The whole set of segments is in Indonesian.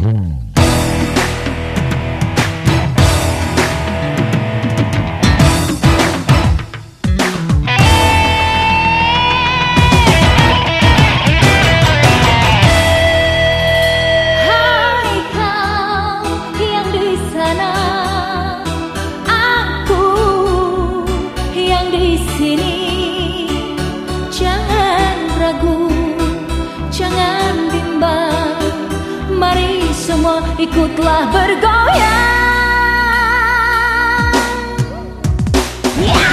Uhum. Ikutlah bergoyang. jaipongan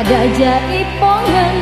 ada jaipongan